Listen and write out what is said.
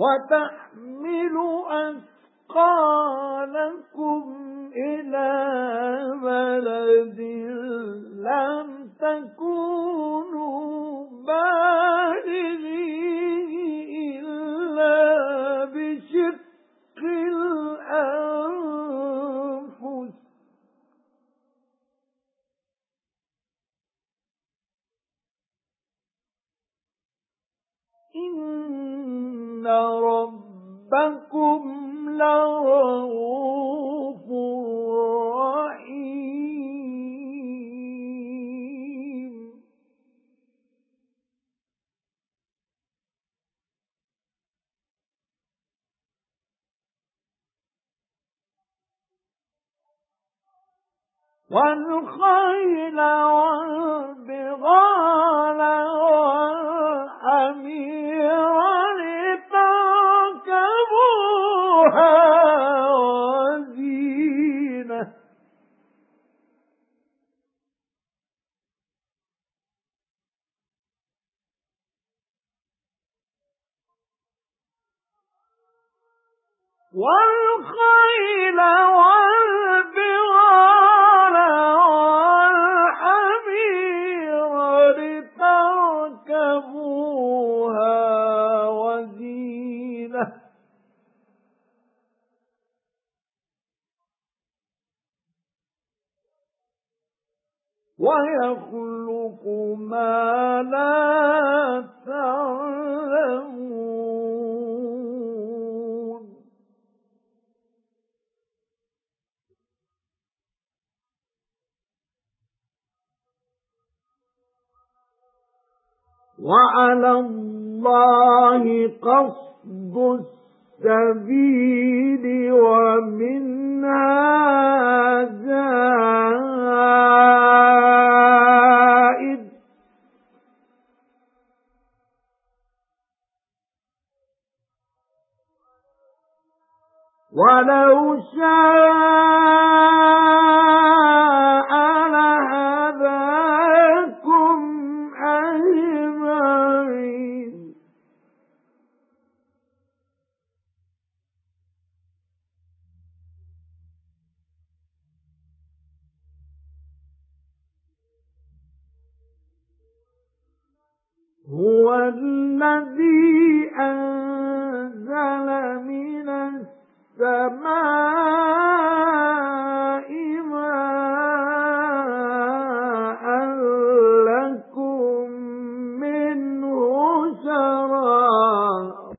وَتَحْمِلُ أَثْقَالَكُمْ إِلَى بَلَدٍ لَّمْ تَكُونُوا بَالِغِيهِ إِلَّا بِشِقِّ الْأَنفُسِ. إِنَّ رَبَّكُمْ لَرَءُوفٌ رَحِيمٌ. وَالْخَيْلَ وَالْبِغَالَ لِتَرْكَبُوهَا وَزِينَةً وَالْخَيْلَ وَيَخْلُقُ مَا لَا تَعْلَمُونَ. وَعَلَى اللَّهِ قَصْدُ السَّبِيلِ وَمِنْهَا وَلَوْ شَاءَ لَهَدَاكُمْ أَجْمَعِينَ. هُوَ الَّذِي